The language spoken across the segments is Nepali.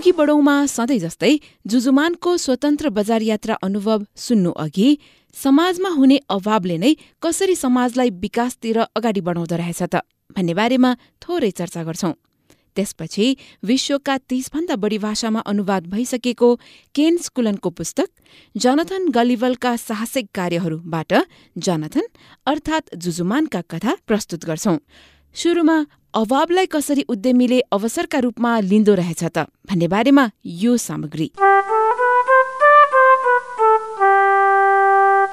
अघि बढौँमा सधैँ जस्तै जुजुमानको स्वतन्त्र बजार यात्रा अनुभव सुन्नु अघि समाजमा हुने अभावले नै कसरी समाजलाई विकासतिर अगाडि बढाउँदो रहेछ त भन्ने बारेमा थोरै चर्चा गर्छौं। त्यसपछि विश्वका तीसभन्दा बढी भाषामा अनुवाद भइसकेको केन स्कुलनको पुस्तक जनथन गलिवलका साहसिक कार्यहरूबाट जनथन अर्थात् जुजुमानका कथा प्रस्तुत गर्छौं। सुरुमा अभावलाई कसरी उद्यमीले अवसरका रूपमा लिँदो रहेछ त भन्ने बारेमा यो सामग्री।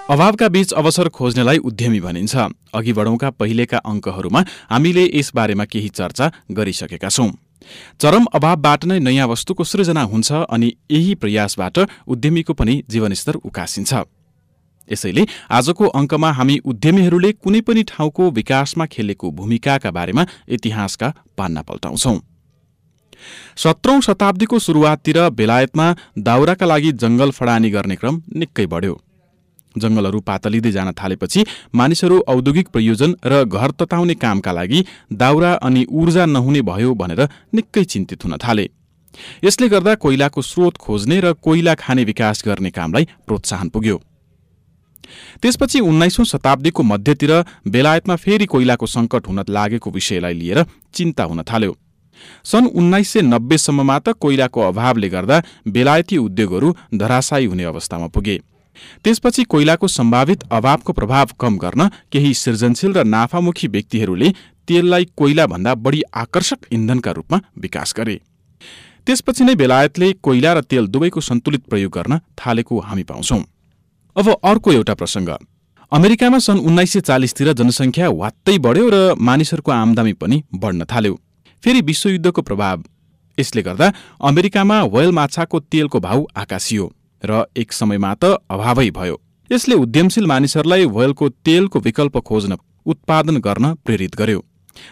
अभावका बीच अवसर खोज्नेलाई उद्यमी भनिन्छ। अघि बढौँका पहिलेका अङ्कहरूमा हामीले यस बारेमा केही चर्चा गरिसकेका छौं। चरम अभावबाट नै नयाँ वस्तुको सृजना हुन्छ अनि यही प्रयासबाट उद्यमीको पनि जीवनस्तर उकासिन्छ। यसैले आजको अङ्कमा हामी उद्यमीहरूले कुनै पनि ठाउँको विकासमा खेलेको भूमिकाका बारेमा इतिहासका पान्ना पल्टाउँछौ। सत्रौं शताब्दीको सुरुवाततिर बेलायतमा दाउराका लागि जंगल फडानी गर्ने क्रम निकै बढ्यो। जंगलहरू पातलिँदै जान थालेपछि मानिसहरू औद्योगिक प्रयोजन र घर तताउने कामका लागि दाउरा अनि ऊर्जा नहुने भयो भनेर निकै चिन्तित हुन थाले। यसले गर्दा कोइलाको स्रोत खोज्ने र कोइला खाने विकास गर्ने कामलाई प्रोत्साहन पुग्यो। त्यसपछि उन्नाइसौं शताब्दीको मध्यतिर बेलायतमा फेरि कोइलाको संकट हुन लागेको विषयलाई लिएर चिन्ता हुन थाल्यो। सन् उन्नाइस सय नब्बेसम्ममा त कोइलाको अभावले गर्दा बेलायती उद्योगहरू धराशायी हुने अवस्थामा पुगे। त्यसपछि कोइलाको सम्भावित अभावको प्रभाव कम गर्न केही सृजनशील र नाफामुखी व्यक्तिहरूले तेललाई कोइला भन्दा बढी आकर्षक इन्धनका रूपमा विकास गरे। त्यसपछि नै बेलायतले कोइला र तेल दुवैको सन्तुलित प्रयोग गर्न थालेको हामी पाउँछौ। अब अर्को एउटा प्रसङ्ग। अमेरिकामा सन् उन्नाइस सय चालिसतिर जनसङ्ख्या वात्तै बढ्यो र मानिसहरूको आमदामी पनि बढ्न थाल्यो। फेरि विश्वयुद्धको प्रभाव। यसले गर्दा अमेरिकामा व्हेल माछाको तेलको भाउ आकाशियो र एक समयमा त अभावै भयो। यसले उद्यमशील मानिसहरूलाई व्हेलको तेलको विकल्प खोज्न उत्पादन गर्न प्रेरित गर्यो।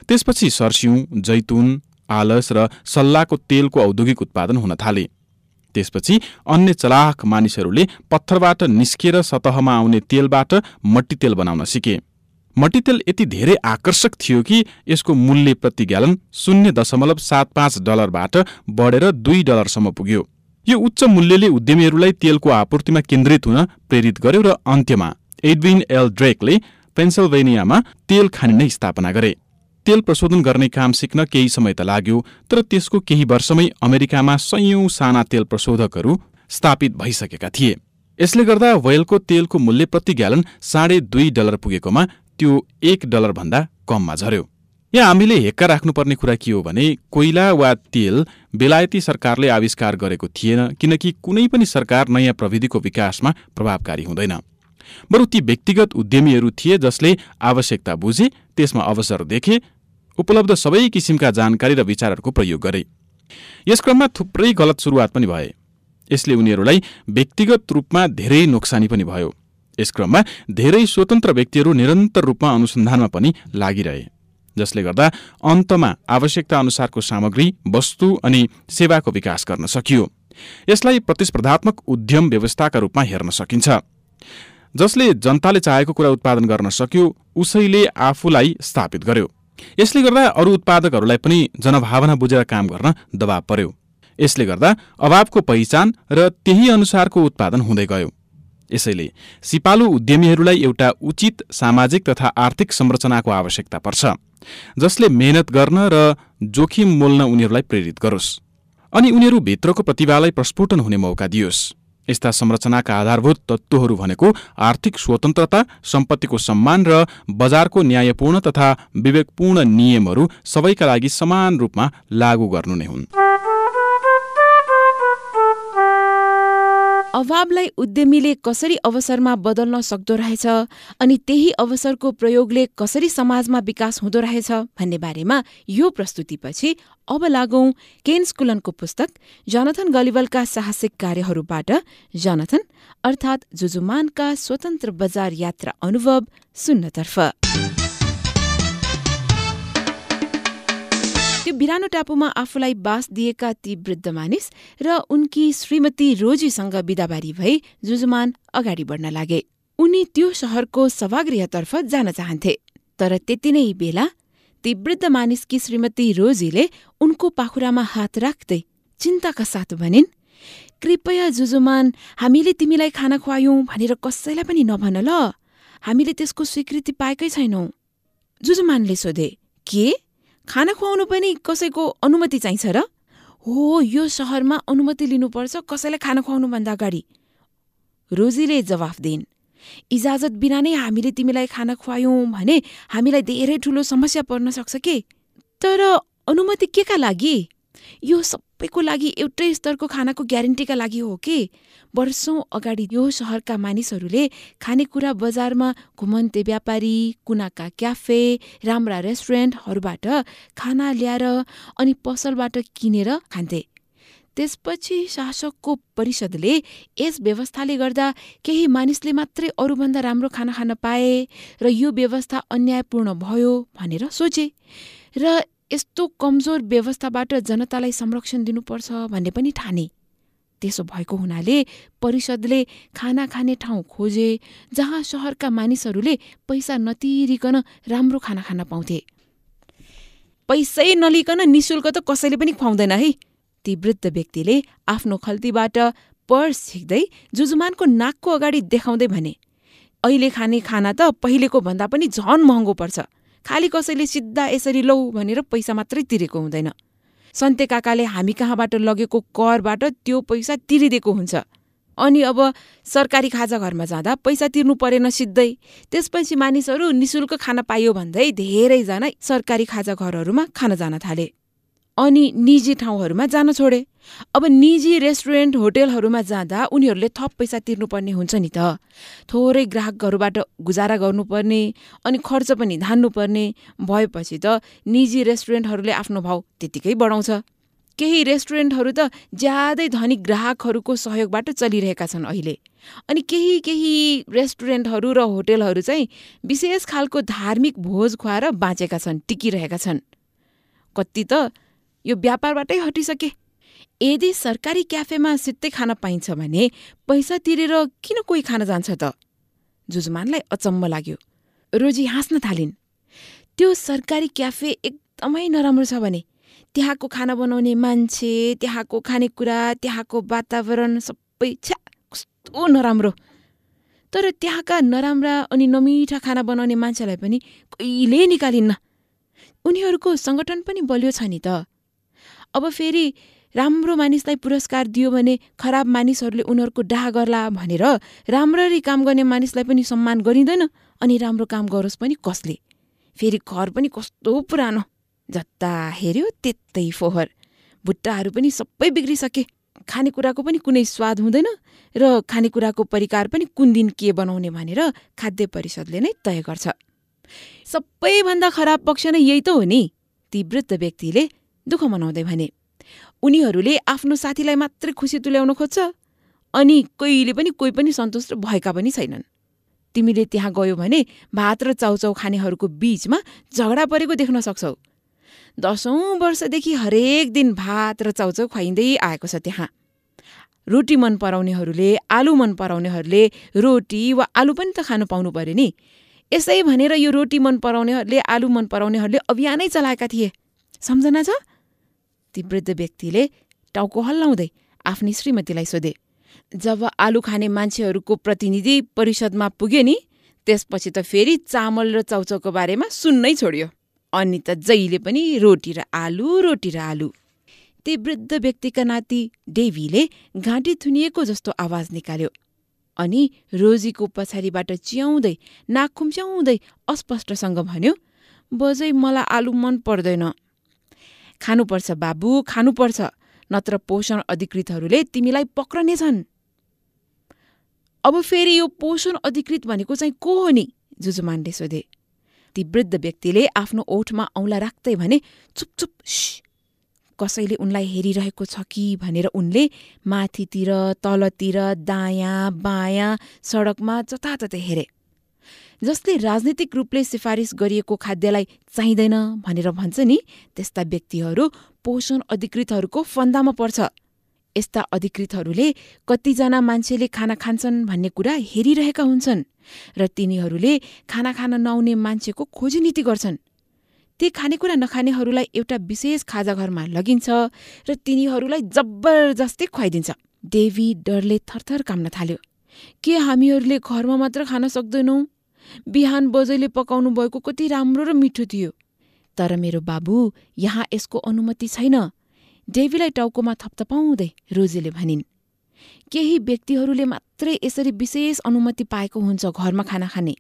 त्यसपछि सर्स्यौं जैतुन आलस र सल्लाहको तेलको औद्योगिक उत्पादन हुन थाले। त्यसपछि अन्य चलाख मानिसहरूले पत्थरबाट निस्किएर सतहमा आउने तेलबाट मट्टी तेल बनाउन सिके। मट्टी तेल यति धेरै आकर्षक थियो कि यसको मूल्य प्रति ग्यालन शून्य दशमलव सात पाँच डलरबाट बढेर दुई डलरसम्म पुग्यो। यो उच्च मूल्यले उद्यमीहरूलाई तेलको आपूर्तिमा केन्द्रित हुन प्रेरित गर्यो र अन्त्यमा एडविन एल ड्रेकले पेन्सिल्भेनियामा तेल खानी नै स्थापना गरे। तेल प्रशोधन गर्ने काम सिक्न केही समय त लाग्यो तर त्यसको केही वर्षमै अमेरिकामा सयौं साना तेल प्रशोधकहरू स्थापित भइसकेका थिए। यसले गर्दा वेलको तेलको मूल्य प्रति ग्यालन साढे दुई डलर पुगेकोमा त्यो एक डलर भन्दा कममा झर्यो यहाँ हामीले हेक्का राख्नुपर्ने कुरा के हो भने कोइला वा तेल बेलायती सरकारले आविष्कार गरेको थिएन किनकि कुनै पनि सरकार नयाँ प्रविधिको विकासमा प्रभावकारी हुँदैन। बरु ती व्यक्तिगत उद्यमीहरू थिए जसले आवश्यकता बुझे त्यसमा अवसर देखे उपलब्ध सबै किसिमका जानकारी र विचारहरूको प्रयोग गरे। यस क्रममा थुप्रै गलत सुरुवात पनि भए। यसले उनीहरूलाई व्यक्तिगत रूपमा धेरै नोक्सानी पनि भयो। यस क्रममा धेरै स्वतन्त्र व्यक्तिहरू निरन्तर रूपमा अनुसन्धानमा पनि लागिरहे जसले गर्दा अन्तमा आवश्यकता अनुसारको सामग्री वस्तु अनि सेवाको विकास गर्न सकियो। यसलाई प्रतिस्पर्धात्मक उद्यम व्यवस्थाका रूपमा हेर्न सकिन्छ। जसले जनताले चाहेको कुरा उत्पादन गर्न सक्यो उसैले आफूलाई स्थापित गर्यो। यसले गर्दा अरू उत्पादकहरूलाई पनि जनभावना बुझेर काम गर्न दबाव पर्यो। यसले गर्दा अभावको पहिचान र त्यही अनुसारको उत्पादन हुँदै गयो। यसैले सिपालु उद्यमीहरूलाई एउटा उचित सामाजिक तथा आर्थिक संरचनाको आवश्यकता पर्छ जसले मेहनत गर्न र जोखिम मोल्न उनीहरूलाई प्रेरित गरोस्। अनि उनीहरू भित्रको प्रतिभालाई प्रस्फुटन हुने मौका दियोस्। यस्ता संरचनाका आधारभूत तत्त्वहरू भनेको आर्थिक स्वतन्त्रता सम्पत्तिको सम्मान र बजारको न्यायपूर्ण तथा विवेकपूर्ण नियमहरू सबैका लागि समान रूपमा लागू गर्नु नै हुन्। अभावलाई उद्यमीले कसरी अवसरमा बदल्न सक्दो रहेछ अनि त्यही अवसरको प्रयोगले कसरी समाजमा विकास हुँदो रहेछ भन्ने बारेमा यो प्रस्तुतिपछि अब लागौं केन स्कुलनको पुस्तक जनथन गलिवलका साहसिक कार्यहरूबाट जनथन अर्थात् जुजुमानका स्वतन्त्र बजार यात्रा अनुभव सुन्नतर्फ। त्यो बिरानो टापुमा आफूलाई बास दिएका ती वृद्ध मानिस र उनकी श्रीमती रोजीसँग बिदाबारी भई जुजुमान अगाडि बढ्न लागे। उनी त्यो शहरको सभागृहतर्फ जान चाहन्थे तर त्यति नै बेला ती वृद्ध मानिसकी श्रीमती रोजीले उनको पाखुरामा हात राख्दै चिन्ताका साथ भनिन् कृपया जुजुमान हामीले तिमीलाई खाना खुवायौँ भनेर कसैलाई पनि नभन ल। हामीले त्यसको स्वीकृति पाएकै छैनौँ। जुजुमानले सोधे के? खाना खुवाउनु पनि कसैको अनुमति चाहिन्छ र? हो यो सहरमा अनुमति लिनुपर्छ कसैलाई खाना खुवाउनुभन्दा अगाडि। रोजीले जवाफ दिइन्। इजाजत बिना नै हामीले तिमीलाई खाना खुवायौँ भने हामीलाई धेरै ठुलो समस्या पर्न सक्छ के? तर अनुमति के का लागि? यो सबैको लागि एउटै स्तरको खानाको ग्यारेन्टीका लागि हो कि? वर्षौँ अगाडि यो सहरका मानिसहरूले खानेकुरा बजारमा घुमन्ते व्यापारी कुनाका क्याफे राम्रा रेस्टुरेन्टहरूबाट खाना ल्याएर अनि पसलबाट किनेर खान्थे। त्यसपछि शासकको परिषदले यस व्यवस्थाले गर्दा केही मानिसले मात्रै अरूभन्दा राम्रो खाना खान पाए र यो व्यवस्था अन्यायपूर्ण भयो भनेर सोचे। र यस्तो कमजोर व्यवस्थाबाट जनतालाई संरक्षण दिनुपर्छ भन्ने पनि ठाने। त्यसो भएको हुनाले परिषदले खाना खाने ठाउँ खोजे जहाँ सहरका मानिसहरूले पैसा नतिरिकन राम्रो खाना खान पाउँथे। पैसै नलिकन निशुल्क त कसैले पनि खुवाउँदैन है। ती वृद्ध व्यक्तिले आफ्नो खल्तीबाट पर्स झिक्दै जुजुमानको नाकको अगाडि देखाउँदै भने अहिले खाने खाना त पहिलेको भन्दा पनि झन महँगो पर्छ। खालि कसैले सिधा यसरी लौ भनेर पैसा मात्रै तिरेको हुँदैन। सन्ते काकाले हामी कहाँबाट लगेको करबाट त्यो पैसा तिरिदिएको हुन्छ। अनि अब सरकारी खाजा घरमा जाँदा पैसा तिर्नु परेन सिधै। त्यसपछि मानिसहरू निशुल्क खाना पाइयो भन्दै धेरैजना सरकारी खाजा घरहरूमा खान जान थाले। अनि निजी ठाउँहरूमा जान छोडे। अब निजी रेस्टुरेन्ट होटेलहरूमा जाँदा उनीहरूले थप पैसा तिर्नुपर्ने हुन्छ नि त। थोरै ग्राहकहरूबाट गुजारा गर्नुपर्ने अनि खर्च पनि धान्नुपर्ने भएपछि त निजी रेस्टुरेन्टहरूले आफ्नो भाउ त्यतिकै बढाउँछ। केही रेस्टुरेन्टहरू त ज्यादै धनी ग्राहकहरूको सहयोगबाट चलिरहेका छन् अहिले। अनि केही केही रेस्टुरेन्टहरू र होटेलहरू चाहिँ विशेष खालको धार्मिक भोज खुवाएर बाँचेका छन् टिकिरहेका छन्। कति त यो व्यापारबाटै हटिसके। यदि सरकारी क्याफेमा सित्तै खान पाइन्छ भने पैसा तिरेर किन कोही खान जान्छ त? जुजमानलाई अचम्म लाग्यो। रोजी हाँस्न थालिन्। त्यो सरकारी क्याफे एकदमै नराम्रो छ भने त्यहाँको खाना बनाउने मान्छे त्यहाँको खानेकुरा त्यहाँको वातावरण सबै छ्या कस्तो नराम्रो। तर त्यहाँका नराम्रा अनि नमिठा खाना बनाउने मान्छेलाई पनि कहिले निकालिन्न। उनीहरूको सङ्गठन पनि बलियो छ नि त। अब फेरि राम्रो मानिसलाई पुरस्कार दियो भने खराब मानिसहरूले उनीहरूको डाह गर्ला भनेर राम्ररी काम गर्ने मानिसलाई पनि सम्मान गरिँदैन अनि राम्रो काम गरोस् पनि कसले? फेरि घर पनि कस्तो पुरानो। जता हेऱ्यो त्यतै फोहर। भुट्टाहरू पनि सबै बिग्रिसके। खानेकुराको पनि कुनै स्वाद हुँदैन र खानेकुराको परिकार पनि कुन दिन के बनाउने भनेर खाद्य परिषदले नै तय गर्छ। सबैभन्दा खराब पक्ष नै यही त हो नि। ती वृद्ध व्यक्तिले दुःख मनाउँदै भने उनीहरूले आफ्नो साथीलाई मात्रै खुसी तुल्याउन खोज्छ अनि कहिले पनि कोही पनि सन्तुष्ट भएका पनि छैनन्। तिमीले त्यहाँ गयो भने भात र चाउचाउ खानेहरूको बीचमा झगडा परेको देख्न सक्छौ। दसौँ वर्षदेखि हरेक दिन भात र चाउचाउ खुवाइँदै आएको छ त्यहाँ। रोटी मन पराउनेहरूले आलु मन पराउनेहरूले रोटी वा आलु पनि त खानु पाउनु पर्यो नि। यसै भनेर यो रोटी मन पराउनेहरूले आलु मन पराउनेहरूले अभियानै चलाएका थिए। सम्झना छ? ती वृद्ध व्यक्तिले टाउको हल्लाउँदै आफ्नी श्रीमतीलाई सोधे जब आलु खाने मान्छेहरूको प्रतिनिधि परिषदमा पुगे नि त्यसपछि त फेरि चामल र चौचौको बारेमा सुन्नै छोड्यो। अनि त जहिले पनि रोटी र आलु रोटी र आलु। ती वृद्ध व्यक्तिका नाति डेभीले घाँटी थुनिएको जस्तो आवाज निकाल्यो अनि रोजीको पछाडिबाट च्याउँदै नाक खुम्च्याउँदै अस्पष्टसँग भन्यो बजै मलाई आलु मन पर्दैन। खानुपर्छ बाबु खानुपर्छ नत्र पोषण अधिकृतहरूले तिमीलाई पक्रनेछन्। अब फेरि यो पोषण अधिकृत भनेको चाहिँ को हो नि? जुजुमानले सोधे। ती वृद्ध व्यक्तिले आफ्नो ओठमा औँला राख्दै भने चुपचुप कसैले उनलाई हेरिरहेको छ कि? भनेर उनले माथितिर तलतिर दायाँ बायाँ सडकमा जताततै हेरे। जसले राजनीतिक रूपले सिफारिस गरिएको खाद्यलाई चाहिँदैन भनेर भन्छ नि त्यस्ता व्यक्तिहरू पोषण अधिकृतहरूको फन्दामा पर्छ। यस्ता अधिकृतहरूले कतिजना मान्छेले खाना खान्छन् भन्ने कुरा हेरिरहेका हुन्छन् र तिनीहरूले खाना खान नआउने मान्छेको खोजी नीति गर्छन्। ती खानेकुरा नखानेहरूलाई एउटा विशेष खाजा घरमा लगिन्छ र तिनीहरूलाई जबरजस्ती खुवाइदिन्छ। देवी डरले थरथर काम्न थाल्यो। के हामीहरूले घरमा मात्र खान सक्दैनौ? बिहान बजैले पकाउनु भएको कति राम्रो र मिठो थियो। तर मेरो बाबु यहाँ यसको अनुमति छैन। डेवीलाई टाउकोमा थपथपाउँदै रोजीले भनिन् केही व्यक्तिहरूले मात्रै यसरी विशेष अनुमति पाएको हुन्छ घरमा खाना खाने।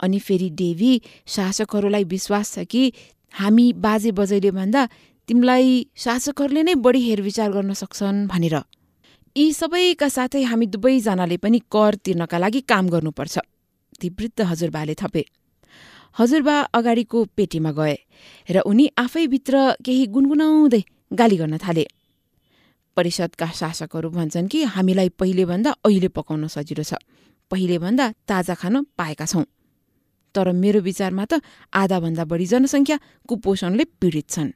अनि फेरि डेवी शासकहरूलाई विश्वास छ कि हामी बाजे बजैले भन्दा तिमीलाई शासकहरूले नै बढी हेरविचार गर्न सक्छन् भनेर। यी सबैका साथै हामी दुवैजनाले पनि कर तिर्नका लागि काम गर्नुपर्छ। ती वृद्ध हजुरबाले थपे। हजुरबा अगाडिको पेटीमा गए र उनी आफैभित्र केही गुनगुनाउँदै गाली गर्न थाले। परिषदका शासकहरू भन्छन् कि हामीलाई पहिलेभन्दा अहिले पकाउन सजिलो छ। पहिलेभन्दा ताजा खान पाएका छौं। तर मेरो विचारमा त आधाभन्दा बढी जनसङ्ख्या कुपोषणले पीडित छन्।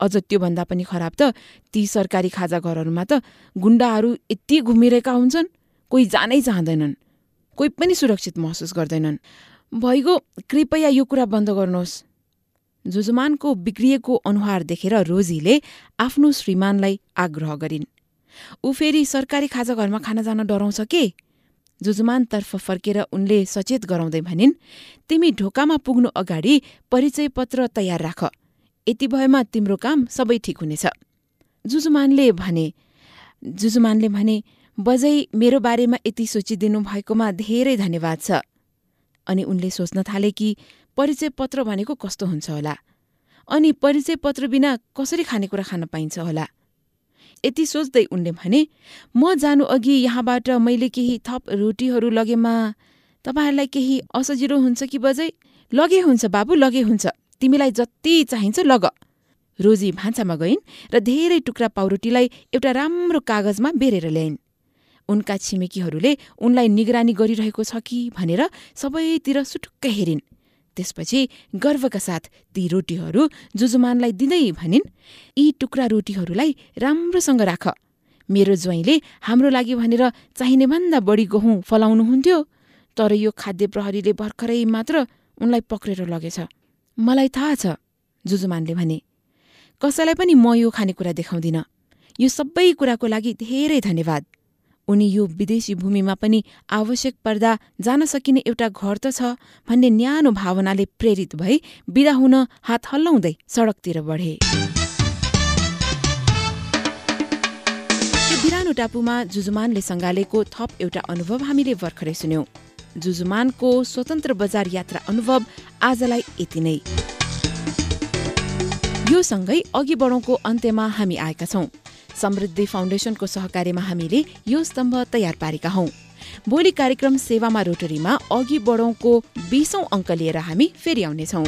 अझ त्योभन्दा पनि खराब त ती सरकारी खाजा घरहरूमा त गुण्डाहरू यति घुमिरहेका हुन्छन् कोही जानै चाहँदैनन्। कोही पनि सुरक्षित महसुस गर्दैनन्। भइगो कृपया यो कुरा बन्द गर्नुहोस्। जुजुमानको बिग्रिएको अनुहार देखेर रोजीले आफ्नो श्रीमानलाई आग्रह गरिन्। ऊ फेरि सरकारी खाजा घरमा खाना जान डराउँछ के? जुजुमानतर्फ फर्केर उनले सचेत गराउँदै भनिन् तिमी ढोकामा पुग्नु अगाडि परिचय पत्र तयार राख। यति भएमा तिम्रो काम सबै ठिक हुनेछ। जुजुमानले भने जुजुमानले भने बजै मेरो बारेमा यति सोचिदिनु भएकोमा धेरै धन्यवाद छ। अनि उनले सोच्न थाले कि परिचय पत्र भनेको कस्तो हुन्छ होला? अनि परिचय पत्र बिना कसरी खानेकुरा खान पाइन्छ होला? यति सोच्दै उनले भने म जानु अघि यहाँबाट मैले केही थप रोटीहरू लगेमा तपाईँहरूलाई केही असजिलो हुन्छ कि बजै? लगे हुन्छ बाबु लगे हुन्छ। तिमीलाई जति चाहिन्छ लग। रोजी भान्सामा गइन् र धेरै टुक्रा पाउरोटीलाई एउटा राम्रो कागजमा बेरेर ल्याइन्। उनका छिमेकीहरूले उनलाई निगरानी गरिरहेको छ कि भनेर सबैतिर सुटुक्क हेरिन्। त्यसपछि गर्वका साथ ती रोटीहरू जुजुमानलाई दिँदै भनिन् यी टुक्रा रोटीहरूलाई राम्रोसँग राख। मेरो ज्वाइँले हाम्रो लागि भनेर चाहिने भन्दा बढी गहुँ फलाउनुहुन्थ्यो तर यो खाद्य प्रहरीले भर्खरै मात्र उनलाई पक्रेर लगेछ। मलाई थाहा छ जुजुमानले भने। कसैलाई पनि म यो खानेकुरा देखाउँदिन। यो सबै कुराको लागि धेरै धन्यवाद। उनी यो विदेशी भूमिमा पनि आवश्यक पर्दा जान सकिने एउटा घर त छ भन्ने न्यानो भावनाले प्रेरित भई विदा हुन हात हल्लाउँदै सडकतिर बढे। बिरानो टापुमा जुजुमानले सङ्गालेको थप एउटा अनुभव हामीले भर्खरै सुन्यौं। जुजुमानको स्वतन्त्र बजार यात्रा अनुभव आजलाई यति नै। यो सँगै अघि बढौँको अन्त्यमा हामी आएका छौं। समृद्धि फाउन्डेसनको सहकार्यमा हामीले यो स्तम्भ तयार पारेका हौं। भोलि कार्यक्रम सेवामा रोटरीमा अघि बढौँको बीसौं अङ्क लिएर हामी फेरि आउनेछौँ।